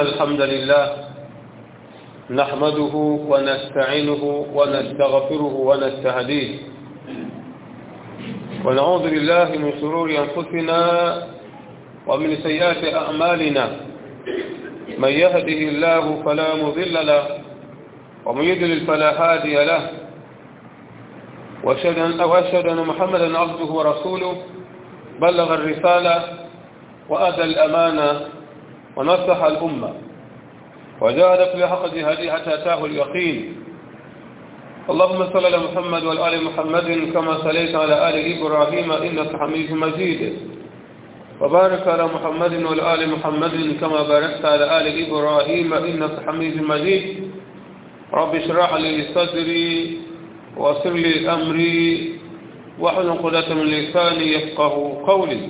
الحمد لله نحمده ونستعينه ونستغفره ونستهديه. ونعوذ بالله من شرور أنفسنا ومن سيئات أعمالنا. من يهده الله فلا مضل له ومن يضلل فلا هادي له. وأشهد ان محمدا عبده ورسوله. بلغ الرسالة وأدى الأمانة. ونصح الأمة. وجاهد في حق جهاده حتى أتاه اليقين. اللهم صل على محمد وعلى محمد كما صليت على آل إبراهيم إنك حميد مجيد. وبارك على محمد وعلى محمد كما باركت على آل إبراهيم إنك حميد مجيد. رب اشرح لي صدري ويسر لي أمري. واحلل عقدة من لساني يفقه قولي.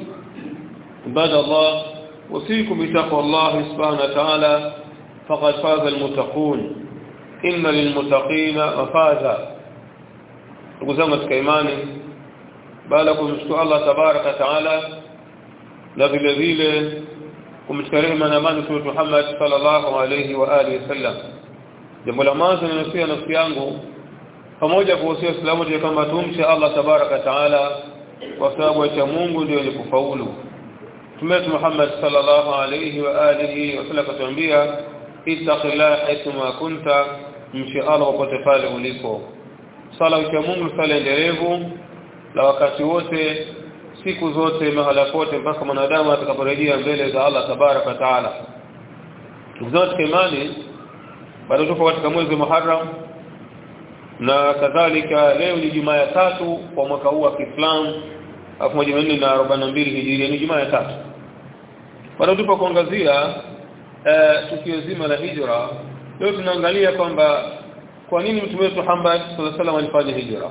عباد الله اوصيكم بتقوى الله سبحانه وتعالى فقد فاز المتقون ان للمتقين مفازا ndugu zangu katika imani baada kumshukuru Allah tabaraka taala na vile vile kumtakia rehema na amani Mtume Muhammad sallallahu alayhi wa alihi wasallam jambo la mwanzo ninasia nafsi yangu pamoja kuhusia Uislamu ni kwamba tumche Allah tabaraka taala kwa sababu cha Mungu ndio ni kufaulu Mtume Muhammad sallallahu alayhi wa alihi wasallam katuambia ittaqillaha haythuma kunta mche Allah popote pale ulipo. Sala ya Mungu sala endelevu la wakati wote siku zote mahala pote mpaka mwanadamu atakaporejea mbele za Allah tabaraka taala. Zote imani bado tuko katika mwezi Muharram na kadhalika leo ni Jumaa ya tatu kwa mwaka huu wa Kiislamu 1442 Hijria. Ni Jumaa ya tatu bado tupo kuangazia eh tukio zima la hijra. Leo tunaangalia kwamba kwa nini mtume wetu Muhammad sallallahu alaihi wasallam alifanya hijra?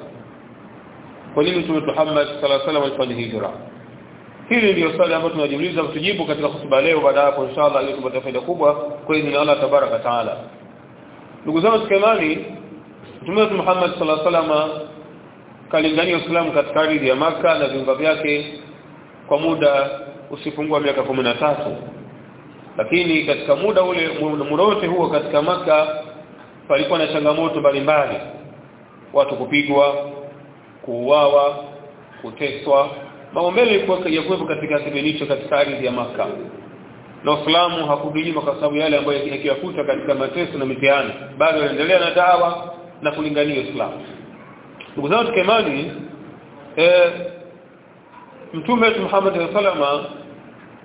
Kwa nini mtume wetu Muhammad sallallahu alaihi wasallam alifanya hijra? Hili ndio swali ambalo tunajiuliza tujibu katika hotuba leo. Baada hapo inshallah ili tupate faida kubwa kwa Allah tabaraka taala. Ndugu zangu tukemani mtume wetu Muhammad sallallahu alaihi wasallam kalingania Uislamu katika ardhi ya maka na viunga vyake kwa muda usipungua miaka tatu. Lakini katika muda ule muda wote huo katika maka palikuwa na changamoto mbalimbali. Watu kupigwa kuuawa kuteswa. Maombele ya kuwepo katika kibinicho katika ardhi ya maka na Uislamu hakudunyima kwa sababu yale ambayo yakiyakuta katika mateso na mitihani bado yanaendelea na dawa na kulingania Uislamu. Ndugu zangu kemani eh mtume wetu Muhammad sallama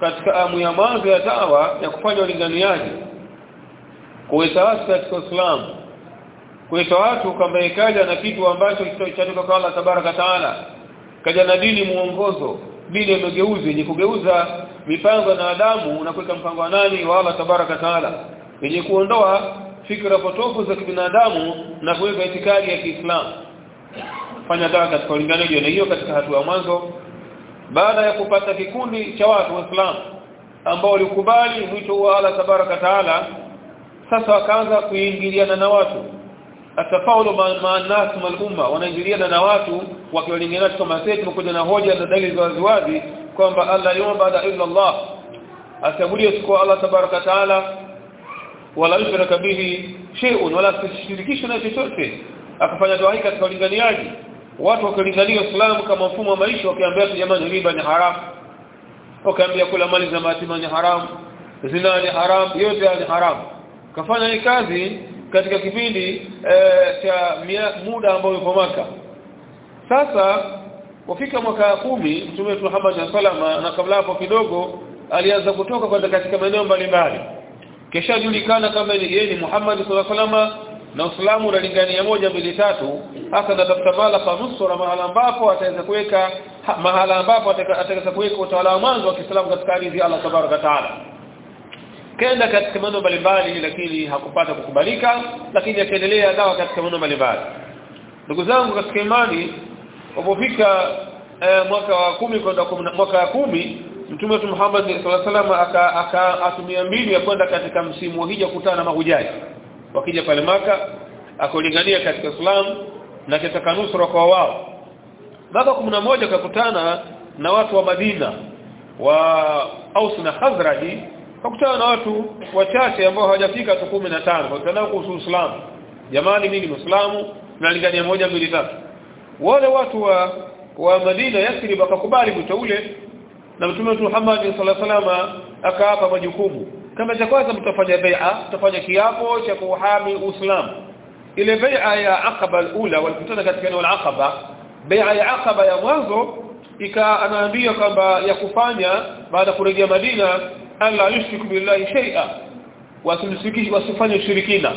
katika amu ya mwanzo ya dawa ya kufanya ulinganiaji kuweta watu katika Uislamu kuweta watu kwamba ikaja na kitu ambacho kitachotoka kwa Allah tabaraka taala kaja na dini muongozo dini ya mageuzi yenye kugeuza mipango na adamu na kuweka mpango wa nani? Wa Allah tabaraka taala yenye kuondoa fikra potofu za kibinadamu na kuweka itikadi ya Kiislamu. Fanya dawa katika ulinganiaji na hiyo katika hatua mwanzo baada ya kupata kikundi cha watu waislamu ambao walikubali mwito wa Allah tabaraka taala sasa wakaanza kuingiliana na watu. Atafaulu maanas malumma wanaingiliana na watu wakiwalingana kama sisi. Tumekuja na hoja na dalili za waziwazi kwamba Allah bada illa Allah asabudi siku Allah tabaraka taala wala yushrika bihi shay'un wala tushirikishe na chochote akafanya dua hii katika ulinganiaji watu wakalizalia Uislamu kama mfumo wa maisha wakiambia jamani riba ni haramu. Wakaambia kula mali za mayatima ni haramu zina ni haramu yote ni haramu. Kafanya hii kazi katika kipindi e, cha muda ambao yuko maka sasa wafika mwaka wa kumi mtume wetu Muhammad sallama na kabla hapo kidogo alianza kutoka kwenda katika maeneo mbalimbali. Kisha julikana kama yeye ni Muhammad sallallahu na Uislamu unalingania moja mbili tatu. Hasa natafuta bala kwa nusura mahala ambapo ataweza kuweka mahala ambapo ataweza kuweka utawala wa mwanzo wa Kiislamu katika ardhi Allah tabaraka taala. Kenda katika mambo mbalimbali lakini hakupata kukubalika lakini akaendelea dawa katika mambo mbalimbali. Ndugu zangu katika imani ulipofika eh, mwaka wa kumi kwenda mwaka wa kumi Mtume Muhammad sallallahu alaihi wasallam akatumia mbinu ya kwenda katika msimu wa hija kukutana na mahujaji wakija pale maka akolingania katika Islam na kitaka nusura kwa wao. Mwaka moja kakutana na watu wa Madina wa Aus na Khazraji kakutana na watu wachache ambao hawajafika tu 15 wakutana kuhusu Uislamu jamani mimi ni Muislamu nalingania moja mbili tatu. Wale watu wa wa Madina Yathrib bakakubali wito ule na Mtume Muhammad sallallahu alaihi wasallam akaapa majukumu kama cha kwanza mtafanya bai'a mtafanya kiapo cha kuhami Uislamu. Ile bai'a ya Aqaba alula walikutana katika eneo la Aqaba bai'a ya Aqaba ya mwanzo ika anaambia kwamba ya kufanya baada kurejea Madina alla yushriku billahi shay'a wasimshiriki wasifanye ushirikina.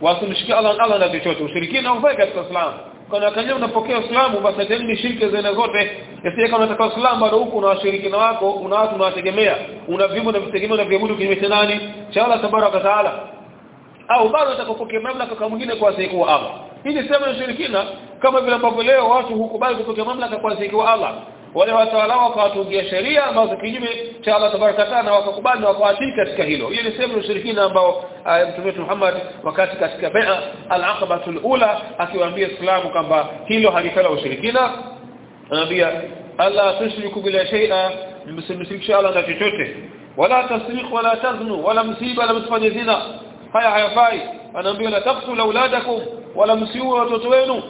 Wasimshiriki Allah Allah na chochote. Ushirikina ufai katika Uislamu kana kanyao unapokea Uislamu basi tena shirki zile zote. Yasiye kama unataka Uislamu bado huko na washirikina wako una watu unawategemea. Una vimu na vitegemeo na viabudu kinyume cha nani? Cha Allah tabaraka taala. Au bado utakapokea mamlaka kwa mwingine kwa sababu ya Allah. Hii ni sema ushirikina kama vile ambavyo leo watu hukubali kupokea mamlaka kwa sababu wa Allah wale watawala wakawatungia sheria ambazo kinyume cha Allah tabaraka taala wakakubali wakawatii katika hilo. Hiyo ni sema ushirikina ambao mtume wetu Muhammad wakati katika bai'a al-aqabatul ula akiwaambia Islamu kwamba hilo halifala ushirikina. Anaambia Allah tushriku bila shay'a msimshirikisha Allah na chochote. Wala tasriq wala taznu wala msiba wala msifanye zina. Haya hayafai. Anaambia la taqtul auladakum wala msiue watoto wenu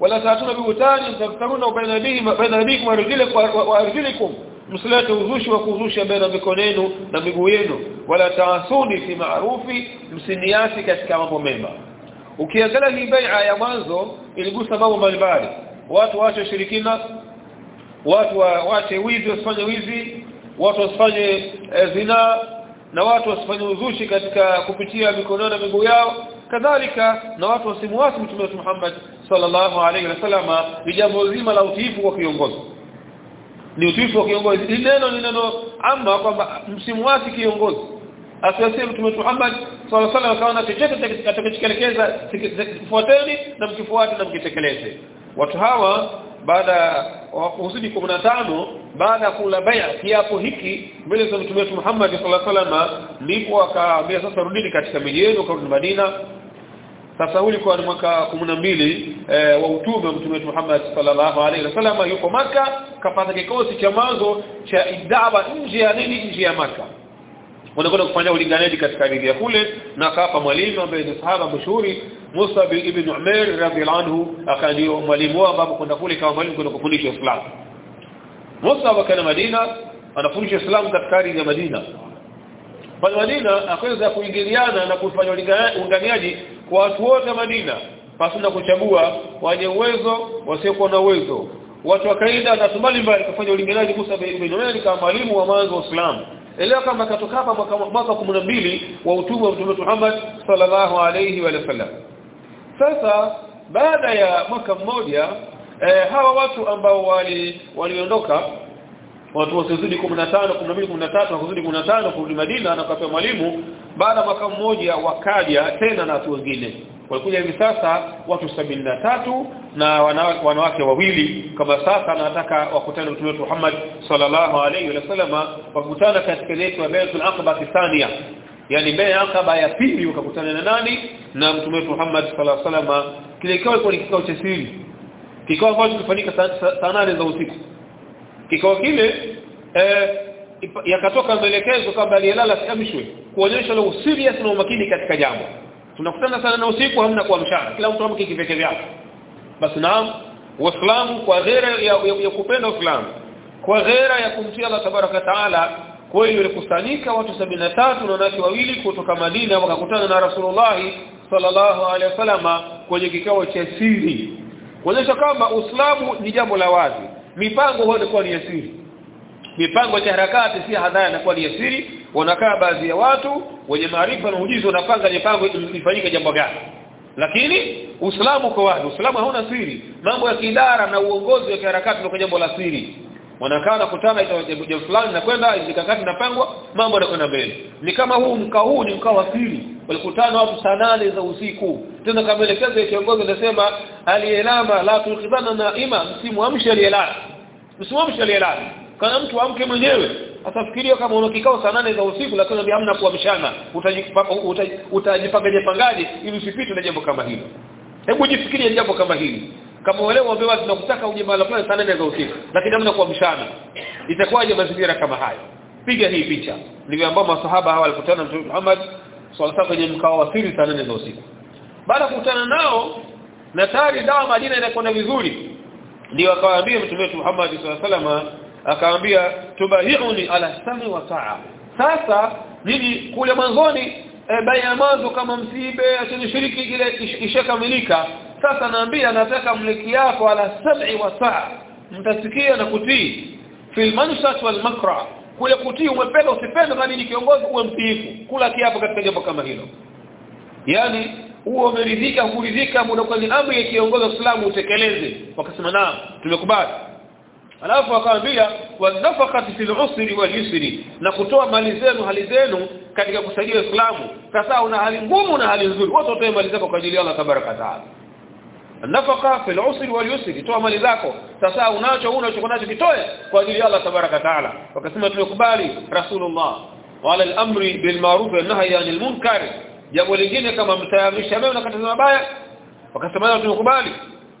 wala taatuna biutani taftaruna baina bihi baina bikum wa arjulikum. Msilete uzushi wa kuzusha baina mikono yenu na miguu yenu. Wala taasuni fi msiniasi katika mambo mema. Ukiangalia hii bai'a ya mwanzo iligusa mambo mbalimbali. Watu waache shirikina watu waache wizi wasifanye wizi watu wasifanye zinaa zina na watu wasifanye uzushi katika kupitia mikono na miguu yao kadhalika na watu wasimuasi mtume wetu Muhammad sallallahu alaihi wasallam ni jambo zima la utiifu kwa kiongozi. Ni utiifu wa kiongozi. Neno ni neno amba kwamba msimuasi kiongozi. Asiasie mtume Muhammad sallallahu alaihi wasallam kaona chochote kitakachokelekeza fuateni na mkifuate na mkitekeleze. Watu hawa baada ya kuzidi 15 baada ya kula baya kiapo hiki mbele za mtume Muhammad sallallahu alaihi wasallam ndipo akaambia sasa rudini katika miji yenu kwa Madina sasa huu ulikuwa ni mwaka 12 e, wa utume wa mtume Muhammad sallallahu alaihi wasallam yuko maka kapata kikosi cha mwanzo cha idaba nje ya nini? Nje ya maka wanakwenda kufanya ulinganiaji katika ardhi ya kule na kapa mwalimu ambaye ni sahaba mashuhuri Musa ibn Umair radhiallahu anhu akandio mwalimu wao ambapo kwenda kule kama mwalimu kwenda kufundisha Uislamu. Musa wakana Madina anafundisha Uislamu katika ardhi ya Madina. Pale Madina akaweza kuingiliana na kufanya ulinganiaji kwa watu wote Madina pasina kuchagua wenye uwezo wasiokuwa na uwezo. Watu wa kaida na mbali mbali kufanya ulinganiaji Musa ibn Umair kama mwalimu wa mwanzo wa Uislamu. Elewa kama katoka hapa mwaka mwaka 12 wa utume wa Mtume Muhammad sallallahu alayhi wa sallam. Sasa baada ya mwaka mmoja eh, hawa watu ambao wali waliondoka watu wasizidi 15 12 13 wakuzidi 15 kurudi Madina na kwa mwalimu baada mwaka mmoja wakaja tena na watu wengine. Walikuja hivi sasa watu tatu na wanawake, wanawake wawili kama sasa nataka wakutane mtume Muhammad sallallahu alayhi wasallam wakutana katika letu Baitul Aqaba thania yani Baitul aqba ya pili wakakutana na nani? Na mtume Muhammad sallallahu alayhi wasallam kile kikao kilikuwa kikao cha siri. Kikao ambacho kilifanyika saa nane za usiku. Kikao kile eh, yakatoka maelekezo kwamba aliyelala siamshwe kuonyesha ule serious na umakini katika jambo. Tunakutana sana na usiku hamna kuamshana kila mtu amke kipeke vyake basi naam waislamu kwa ghera ya, ya, ya kupenda uislamu kwa ghera ya kumtia Allah tabaraka taala kweli walikusanyika watu tatu na wanawake wawili kutoka Madina wakakutana na Rasulullah sallallahu alaihi wasallam kwenye kikao cha siri. Kuonyesha kwamba Uislamu ni jambo la wazi. Mipango huwa ni ni siri mipango ya harakati si hadhara inakuwa ni siri wanakaa baadhi ya watu wenye maarifa na ujuzi wanapanga mipango ifanyike jambo gani. Lakini Uislamu kwa wazi Uislamu hauna siri. Mambo ya kidara na uongozi wa harakati ni jambo la siri. Wanakaa na kutana jambo fulani na kwenda mikakati inapangwa mambo yanakwenda mbele. Ni kama huu mkao huu ni mkao wa siri. Walikutana watu saa za usiku. Tena kama elekezo ya kiongozi anasema aliyelama la tulqidana na ima msimuamshe aliyelala. Msimuamshe aliyelala kana mtu amke mwenyewe atafikiria kama una kikao saa nane za usiku lakini hamna kuamshana utajipangaje pangaje ili usipite na jambo kama hilo. Hebu jifikirie jambo kama hili. Kama wale waambiwa tunakutaka uje mahali fulani saa nane za usiku lakini hamna kuamshana itakuwaje mazingira kama haya piga hii picha. Ambao masahaba hawa walikutana na Muhammad sallallahu kwenye mkao wa siri saa nane za usiku. Baada kukutana nao na tayari dawa Madina inakwenda vizuri ndio akawaambia Mtume Muhammad sallallahu alaihi wasallam akawaambia tubahiuni ala sami wa taa. Sasa nini kule mwanzoni e, baina mwanzo kama msibe asinishiriki ile ishakamilika sasa naambia nataka mliki yako ala sab'i wa taa. Mtasikia na kutii. Fil manshat wal makra. Kule kutii umependa usipende bali ni kiongozi uwe mtiifu. Kula kiapo katika jambo kama hilo. Yani huo umeridhika kuridhika muda kwa amri ya kiongozi wa Uislamu utekeleze. Wakasema naam tumekubali alafu akamwambia wanafaqati fil usri wal yusri na kutoa mali zenu hali zenu katika kusaidia Uislamu sasa una hali ngumu na hali nzuri. Wote watoe mali zako kwa ajili ya Allah tabaraka taala. Nafaka fil usri wal yusri toa mali zako. Sasa unacho unacho nacho kitoe kwa ajili ya Allah tabaraka taala. Wakasema tumekubali rasulullah wala al-amri bil ma'ruf wa nahyi 'anil munkar. Jambo lingine kama mtayamisha mema na kataza mabaya. Wakasema tumekubali.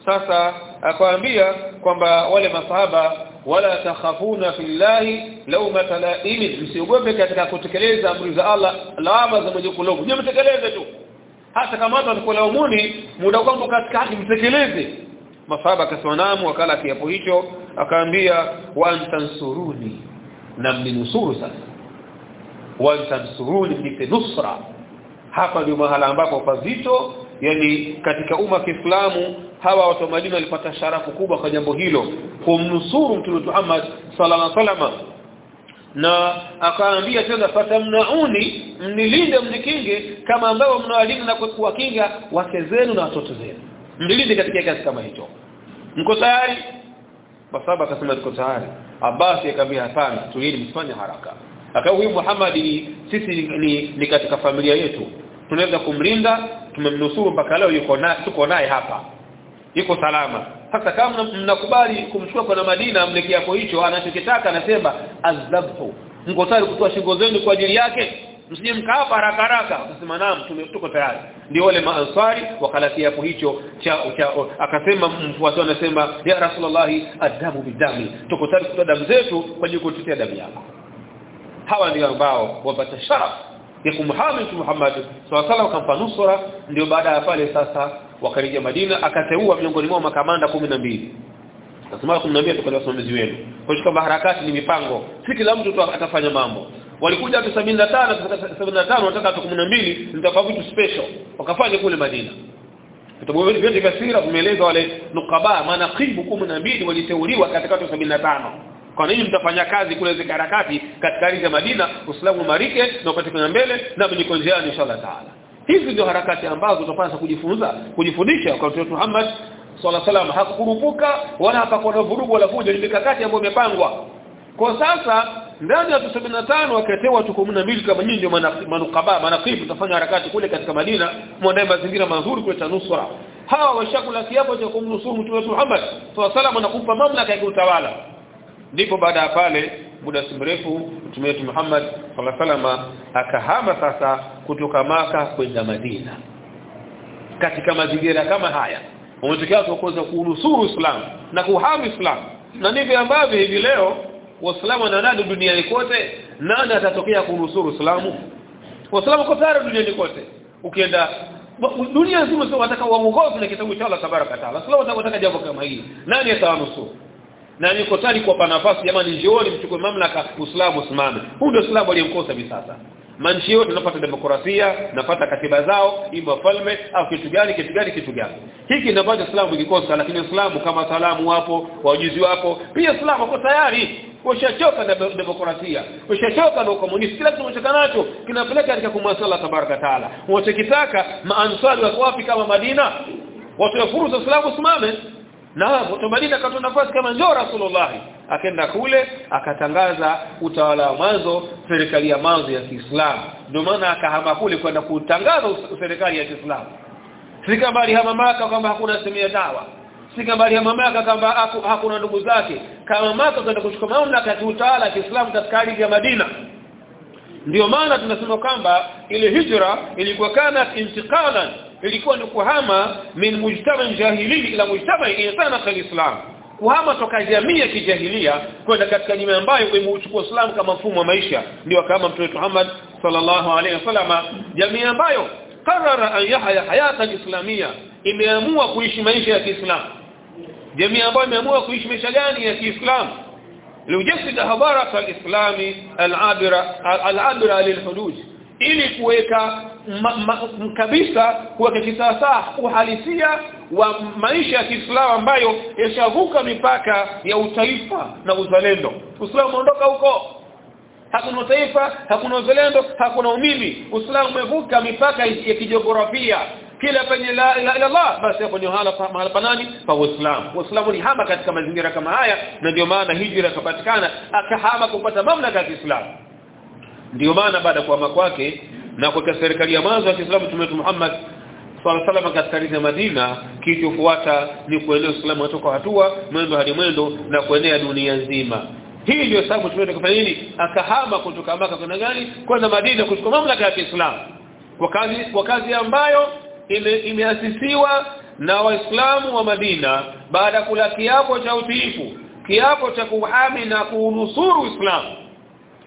Sasa akawaambia kwamba wale masahaba wala takhafuna fillahi law talaim msiogope katika kutekeleza amri za Allah lawama za mwenye kulogo je mtekeleze tu. Hata kama watu wanakulaumuni muda kwamba katikati mtekeleze. Masahaba akasema naam wakala kiapo hicho akaambia wa antansuruni. Na mninusuru sasa. Wa antansuruni mnipe nusra. Hapa ndio mahala ambapo pazito yani katika umma wa Kiislamu hawa watu wa Madina walipata sharafu kubwa kwa jambo hilo kumnusuru mtume Muhammad sallallahu alaihi wasallam. Na akaambia tena fatamnauni mnilinde mnikinge kama ambao mnawalinda na kuwakinga wake zenu na watoto zenu. Mnilinde katika kiasi kama hicho. Mko tayari? Basaba akasema tuko tayari. Abasi akamwambia hapana tulieni msifanye haraka. Akawa huyu Muhammad sisi ni, ni, ni katika familia yetu. Tunaweza kumlinda tumemnusuru mpaka leo yuko na tuko naye hapa yuko salama. Sasa kama mnakubali kumchukua kwa Madina mleki yako hicho anachokitaka anasema azabhu mko tayari kutoa shingo zenu kwa ajili yake? Msije mkaapa haraka haraka. Akasema naam tuko tayari. Ndio wale maansari wakalakia hapo hicho cha, cha akasema mfuasi anasema ya rasulullah adamu bidami. Tuko tayari kutoa damu zetu kwa ajili kutetea damu yako. Hawa ndio ambao wapata sharaf ya kumhami Muhammad sallallahu alaihi wasallam nusura ndio baada ya pale sasa wakarejea Madina akateua miongoni mwao makamanda 12 nasema 12 tukao wasimamizi wenu. Kwa hiyo kama harakati ni mipango. Si kila mtu atafanya mambo. Walikuja watu 75 75 wanataka watu 12 nitakuwa vitu special. Wakafanya kule Madina. Vitabu vyote vya sira vimeeleza wale nukaba manaqibu 12 waliteuliwa katika watu 75 kwa nini mtafanya kazi kule zile harakati katika ardhi ya Madina? Uislamu marike na upatikane mbele na mniko inshallah taala hizi ndio harakati ambazo tunapaswa kujifunza kujifundisha. Kwa Mtume Muhammad sala salam hakukurupuka wala hapakuwa na vurugu wala fujo. Ni mikakati ambayo imepangwa. Kwa sasa ndani ya 75 wakatewa watu 12 kama nyinyi ndio manukaba manakibu. Tafanya harakati kule katika Madina muandae mazingira mazuri kuleta tanusura hawa washakula kiapo cha kumnusuru Mtume Muhammad sala salam anakupa mamlaka ya utawala ndipo baada ya pale muda si mrefu mtume wetu Muhammad sallallahu akahama sasa kutoka maka kwenda Madina. Katika mazingira kama haya umetokea kuokoza kuunusuru Uislamu na kuhami Uislamu na ndivyo ambavyo hivi leo waislamu wananadi duniani kote? Nani atatokea kunusuru Uislamu waislamu kwa tayari duniani kote. Ukienda dunia nzima sio wataka waongozwe na kitabu cha Allah tabaraka taala. Sio wataka jambo kama hili. Nani atawanusuru na niko tayari kuwapa nafasi jamani njooni mchukue mamlaka Uislamu usimame. Huu ndio Uislamu aliyemkosa hivi sasa. Manchi yote tunapata demokrasia napata katiba zao imba falme au kitu gani kitu gani kitu gani. Hiki ndio ambacho Uislamu ikikosa lakini Uislamu kama salamu wapo wajuzi wapo pia Uislamu uko tayari. Ushachoka na demokrasia ushachoka na ukomunisti. Kila kitu unachoka nacho kinapeleka katika kumwasi Allah tabaraka taala. Unachokitaka maansari wa wapi kama Madina? Watu wa fursa Uislamu simame na hapo Madina akatoa nafasi kama njoo Rasulullah. Akaenda kule akatangaza utawala wa mwanzo serikali ya mwanzo ya Kiislamu ndio maana akahama kule kwenda kutangaza serikali ya Kiislamu sikabali hama maka kwamba hakuna sehemu ya dawa sikabali hama maka kwamba hakuna ndugu zake. Kama maka kwenda kuchukua mamlaka ya utawala wa Kiislamu katika ardhi ya Madina. Ndio maana tunasema kwamba ile hijra ilikuwa kana intiqalan ilikuwa ni kuhama min mujtama jahili ila mujtama insana kalislam kuhama toka jamii ya kijahilia kwenda katika jamii ambayo imeuchukua Uislamu kama mfumo wa maisha. Ndio kama Mtume Muhammad sallallahu alaihi wasallam. Jamii ambayo qarara an yahya hayata islamia imeamua kuishi maisha ya Kiislamu. Jamii ambayo imeamua kuishi maisha gani ya Kiislamu? Liujasida habaraka alislami alabira alabira lilhudud ili kuweka kabisa kuweka kisawasawa uhalisia wa maisha ya Kiislamu ambayo yashavuka mipaka ya utaifa na uzalendo. Uislamu umeondoka huko. Hakuna utaifa hakuna uzalendo hakuna umimi. Uislamu umevuka mipaka ya kijiografia. Kila penye la illa Allah basi hapo ni mahala mahala panani pa Uislamu. Uislamu ni hama katika mazingira kama haya na ndio maana hijra ikapatikana akahama kupata mamlaka ya Kiislamu ndio maana baada kuhama kwake na kwa serikali ya mwanzo ya Kiislamu Mtume Muhammad sallallahu alaihi ardhi ya Madina kilichofuata ni kuenea Uislamu kutoka hatua mwendo hadi mwendo na kuenea dunia nzima. Hii ndio sababu tumeenda kufanya nini? Akahama kutoka Maka kwenda gani? Kwenda Madina kuchukua mamlaka ya Kiislamu. Kwa kazi kwa kazi ambayo ime, imeasisiwa na waislamu wa Madina baada ya kula kiapo cha utiifu kiapo cha kuhami na kuunusuru Uislamu.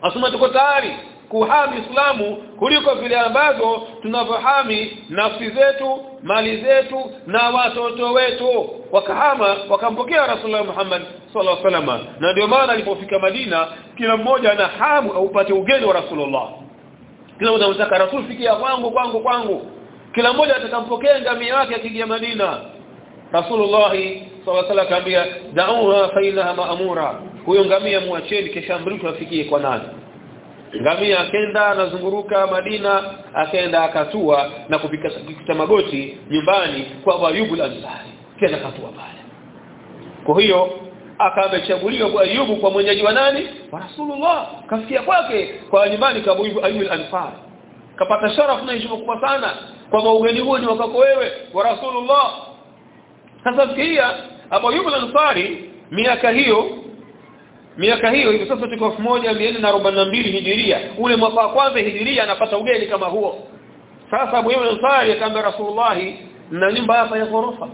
Asema tuko tayari kuhami Uislamu kuliko vile ambavyo tunavyohami nafsi zetu mali zetu na watoto wetu. Wakahama wakampokea Rasulullah Muhammad sallallahu alaihi wasallam. Na ndio maana alipofika Madina kila mmoja ana hamu upate ugeni wa Rasulullah. Kila mmoja anataka Rasul fikia kwangu kwangu kwangu. Kila mmoja atakampokea ngamia yake akija Madina. Rasulullah sallallahu alaihi wasallam da'uha fa innaha ma'mura. Huyo ngamia muacheni kisha amrishwa afikie kwa nani ngamia akenda anazunguruka Madina akaenda akatua na kupika kupita magoti nyumbani kwa Ayubu al-Ansari. Kenda katua pale. Kwa hiyo akamechaguliwa kwa Ayubu kwa mwenyeji wa nani? Wa Rasulullah. Kafikia kwake kwa nyumbani kwa Ayubu al-Ansari. Kapata sharafu na heshima kubwa sana kwa maugeni huo ni wakako wewe wa Rasulullah. Sasa fikiria Abu Ayubu al-Ansari miaka hiyo miaka hiyo hivi sasa tuko 1442 hijiria. Ule mwaka wa kwanza hijiria anapata ugeni kama huo. Sasa Abu Ibn al-Ansari akamwambia Rasulullah na nyumba hapa ya ghorofa.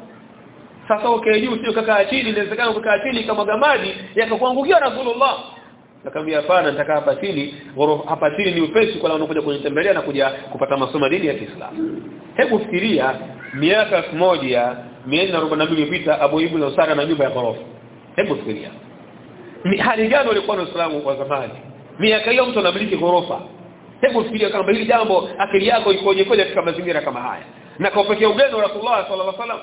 Sasa ukae juu sio kakaa chini inawezekana kukaa chini kama gamadi yakakuangukia Rasulullah. Akamwambia hapana nitakaa hapa chini. Ghorofa hapa chini ni upesi kwa unakuja kunitembelea na kuja kupata masomo dini ya Kiislamu. Hebu fikiria miaka 1442 iliyopita Abu Ibn al-Ansari na nyumba ya ghorofa. Hebu fikiria ni hali gani walikuwa na Uislamu kwa zamani? Miaka hiyo mtu anamiliki ghorofa. Hebu fikiria kama hili jambo akili yako ikoje koje katika mazingira kama haya? Na kwa pekee ugeni wa Rasulullah sallallahu alaihi wasallam.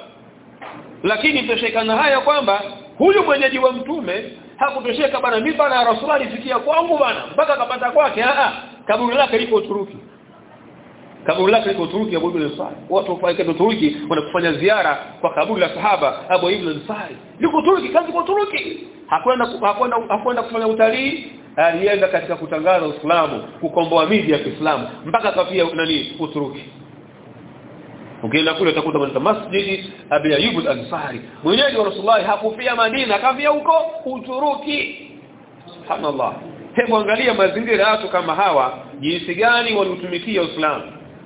Lakini mtoshekana haya kwamba huyu mwenyeji wa mtume hakutosheka bana mimi bana Rasulullah alifikia kwangu bana mpaka akapata kwake a kaburi lake liko Uturuki. Kaburi lake liko Uturuki Abu Ibn Ansari. Watu wafaike Uturuki wanakufanya ziara kwa kaburi la sahaba Abu Ibn Ansari. Liko Uturuki kazi kwa Uturuki hakwenda hakwenda hakwenda kufanya utalii alienda katika kutangaza Uislamu kukomboa miji ya Kiislamu mpaka kafia nani Uturuki. Ukienda kule utakuta katika masjidi Abi Ayyub al-Ansari. Mwenyeji wa Rasulullah hakufia Madina kafia huko Uturuki. Subhanallah. Hebu angalia mazingira ya watu kama hawa jinsi gani walitumikia Uislamu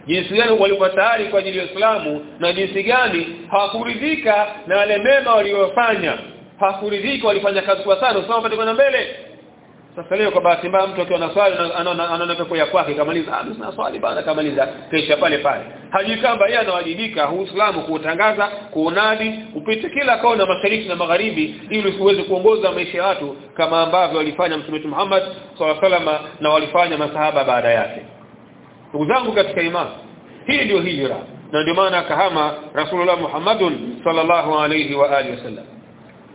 jinsi gani walikuwa tayari kwa ajili ya Uislamu na jinsi gani hawakuridhika na wale mema waliofanya hakuridhika walifanya kazi kwa sana usama pale kwenda mbele. Sasa leo kwa bahati mbaya mtu akiwa na swali anaona pepo ya kwake kamaliza ah sina swali bana kamaliza kesha pale pale. Hajui kamba yeye anawajibika Uislamu kuutangaza kuunadi upite kila kona mashariki na magharibi ili usiweze kuongoza maisha ya watu kama ambavyo walifanya mtume Muhammad SAW na walifanya masahaba baada yake. Ndugu zangu katika imani hii ndio hijra na ndio maana akahama Rasulullah Muhammadun sallallahu alayhi wa alihi wasallam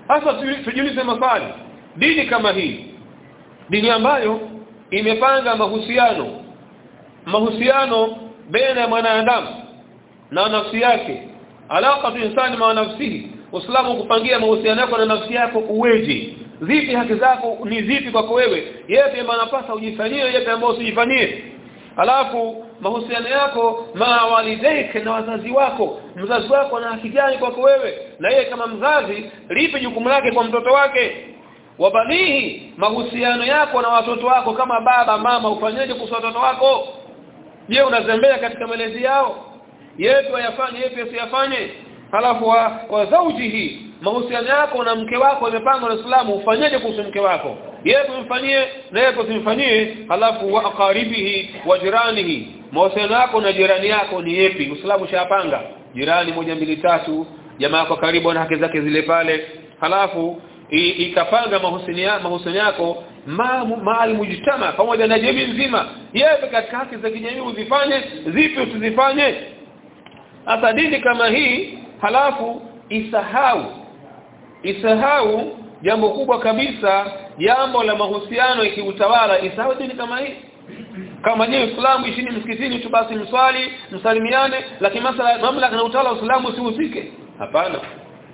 hasa tujiulize maswali. Dini kama hii dini ambayo imepanga mahusiano mahusiano baina ya mwanadamu na nafsi yake. Alaka tu insani ma nafsihi. Uislamu kupangia mahusiano yako na nafsi yako uweje. Zipi haki zako ni zipi kwako wewe. Yepi manapasa ujifanyie yepi ambayo usijifanyie alafu mahusiano yako ma walidaik na wazazi wako. Mzazi wako na haki gani kwako wewe? Na yeye kama mzazi lipi jukumu lake kwa mtoto wake? Wabanihi mahusiano yako na watoto wako kama baba mama ufanyeje kwa watoto wako? Je unazembea katika malezi yao? Yepi wayafanye yepi asiyafanye halafu wa, wa zaujihi mahusiano yako na mke wako yamepangwa na Uislamu ufanyaje kuhusu mke wako yeye tumfanyie na yeye kusimfanyie halafu wa aqaribihi wa jiranihi. Mahusiano yako na jirani yako ni yepi Uislamu shapanga jirani moja mbili tatu. Jamaa yako karibu na haki zake zile pale. Halafu ikapanga mahusiano yako ma maal mujtama pamoja na jamii nzima. Yeye katika haki za kijamii uzifanye zipi usizifanye. Hasa dini kama hii halafu isahau isahau jambo kubwa kabisa jambo la mahusiano ikiutawala isawe dini kama hii? Kama je Uislamu ishini msikitini tu basi mswali msalimiane lakini masala mamlaka na utawala wa Uislamu usihusike? Hapana.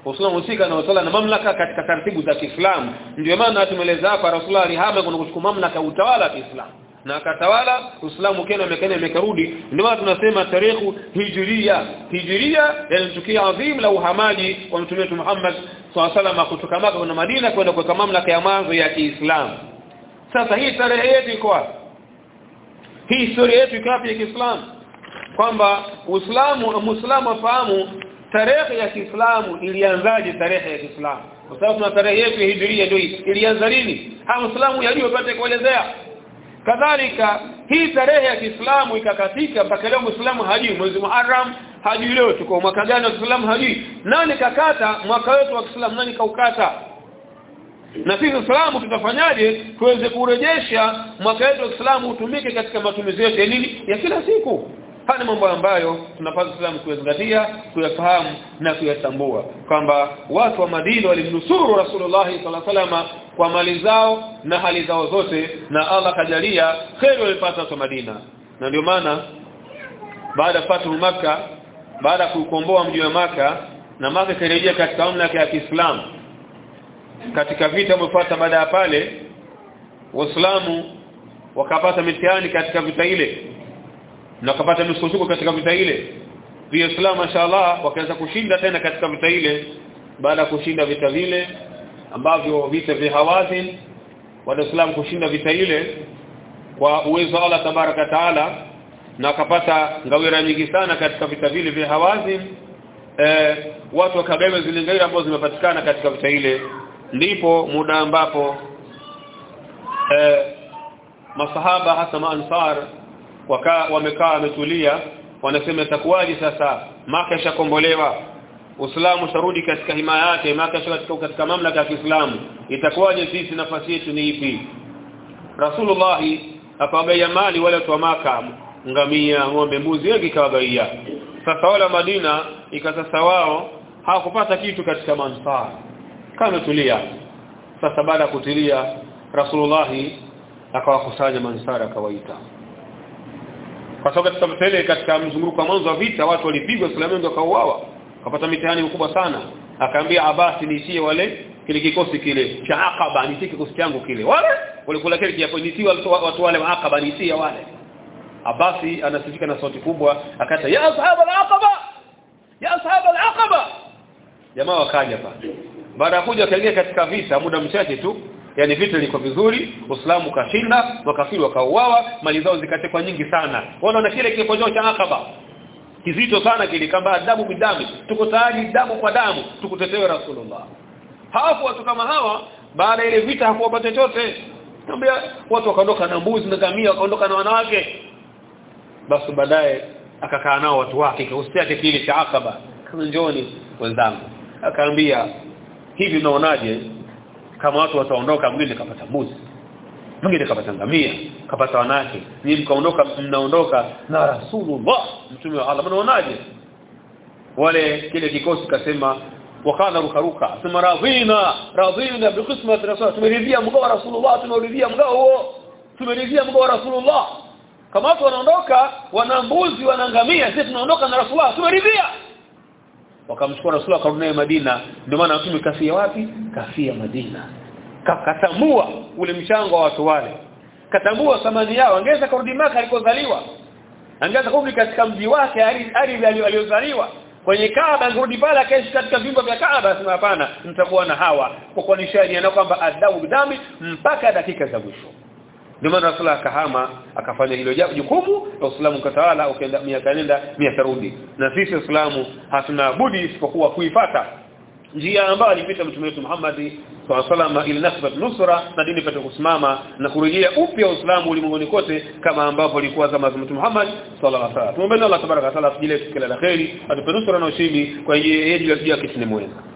Uislamu husika na utawala na mamlaka katika taratibu za Kiislamu. Ndio maana tumeeleza hapa Rasulullah alihama kuna kuchukua mamlaka utawala wa Kiislamu na akatawala Uislamu kena mekana mekarudi. Ndio maana tunasema tarehe hijria yani tukio adhim la uhamaji wa mtume Muhammad SAW kutoka Maka na Madina kwenda kwa mamlaka ya mwanzo ya Kiislamu. Sasa hii tarehe yetu iko wapi? Hii historia yetu iko wapi ya Kiislamu? Kwamba Uislamu Muislamu afahamu tarehe ya Kiislamu ilianzaje tarehe ya Kiislamu. Kwa sababu tuna tarehe yetu ya hijiria ndio ilianza lini? Hawa Muislamu yaliyopata kuelezea kadhalika hii tarehe ya Kiislamu ikakatika mpaka leo Muislamu hajui. Mwezi Muharram hajui leo tuko mwaka gani wa Kiislamu hajui. Nani kakata? Mwaka wetu wa Kiislamu nani kaukata? Na sisi Uislamu tutafanyaje tuweze kurejesha mwaka wetu wa Kiislamu utumike katika matumizi yetu ya nini? Ya kila siku haya mambo ambayo tunapaswa Uislamu kuyazingatia kuyafahamu na kuyatambua kwamba watu wa Madina walimnusuru Rasulullah sallallahu alaihi kwa mali zao na hali zao zote na Allah kajalia kheri walipata kwa Madina. Na ndio maana baada ya fatu maka baada ya kukomboa mji wa maka na maka karejea katika mamlaka ya Kiislamu katika vita mfuata baada ya pale waislamu wakapata mitihani katika vita ile na wakapata misukosuko katika vita ile. Pia Islam mashaallah wakaanza kushinda tena katika vita ile. Baada ya kushinda vita vile ambavyo vita vya Hawazin waislamu kushinda vita ile kwa uwezo wa Allah tabaraka taala na wakapata ngawira nyingi sana katika vita vile vya Hawazin eh, watu wakagawa zile ngawira ambazo zimepatikana katika vita ile. Ndipo muda ambapo eh, masahaba hasa maansar wakaa wamekaa wametulia wanasema itakuwaje sasa? Maka ishakombolewa Uislamu sharudi katika himaya yake maka katika katika mamlaka ya Kiislamu. Itakuwaje sisi nafasi yetu ni ipi? Rasulullah akawagaia mali wale watu wa maka ngamia ng'ombe mbuzi wengi kawagaia sasa wala Madina ikasasa wao hawakupata kitu katika mansar kama tulia sasa baada ya kutulia Rasulullah akawakusanya mansara akawaita kwa sababu katika mtele katika mzunguko wa mwanzo wa vita watu walipigwa Sulaiman ndio kauawa akapata mitihani mkubwa sana. Akaambia abasi niisie wale kile kikosi kile cha Aqaba niitie kikosi changu kile. Wale walikula kile kiapo niitie watu wale wa Aqaba niitie wale. Abasi anasifika na sauti kubwa akata ya ashabu al-aqaba ya ashab al-aqaba jamaa wakaja pale. Baada ya kuja kaingia katika vita muda mchache tu yani vita liko vizuri Uislamu kashinda wakafiri wakauawa mali zao zikatekwa nyingi sana. Wanaona kile kipo cha akaba kizito sana kilikamba damu bidamu tuko tayari damu kwa damu tukutetewe Rasulullah. Hapo watu kama hawa baada ile vita hakuwapata chochote. Tambia watu wakaondoka na mbuzi na ngamia wakaondoka na wanawake. Basi baadaye akakaa nao watu wake kikosi yake kile cha akaba kama njoni wenzangu. Akaambia hivi unaonaje kama watu wataondoka mwingine kapata mbuzi. Mwingine kapata ngamia. Kapata wanawake. Ni mkaondoka mnaondoka na rasulullah mtume wa Allah. Mnaonaje? Wale kile kikosi kasema wakana rukaruka. Sema radhina radhina biqismat rasul. Tumeridhia mgao rasulullah tumeridhia mgao huo. Tumeridhia mgao rasulullah. Kama watu wanaondoka wana mbuzi wanangamia sisi tunaondoka na rasulullah. Tumeridhia wakamchukua Rasul akarudi naye Madina. Ndio maana mtume kafia wapi? Kafia Madina. Katambua ule mchango wa watu wale. Katambua thamani yao. Angeza kurudi maka alikozaliwa. Angeza kurudi katika mji wake ardhi aliozaliwa. Kwenye Kaaba angerudi pale akaishi katika vyumba vya Kaaba. Sema hapana mtakuwa na hawa. Kwa kuonyesha yana kwamba adabu bidami mpaka dakika za mwisho ndio maana Rasulullah akahama akafanya hilo jukumu na Uislamu ukatawala ukaenda miaka nenda miaka rudi na sisi uislamu hatuna budi isipokuwa kuifata njia ambayo alipita mtume wetu Muhammad sallallahu ili nasbat nusra na dini pate kusimama na kurejea upya Uislamu ulimwenguni kote kama ambavyo ilikuwa zama za mtume Muhammad sallallahu alaihi wasallam. Tuombe Allah tabaraka taala tujilie kila la kheri, atupe nusra na ushindi kwa yeye yeye kitini mwema.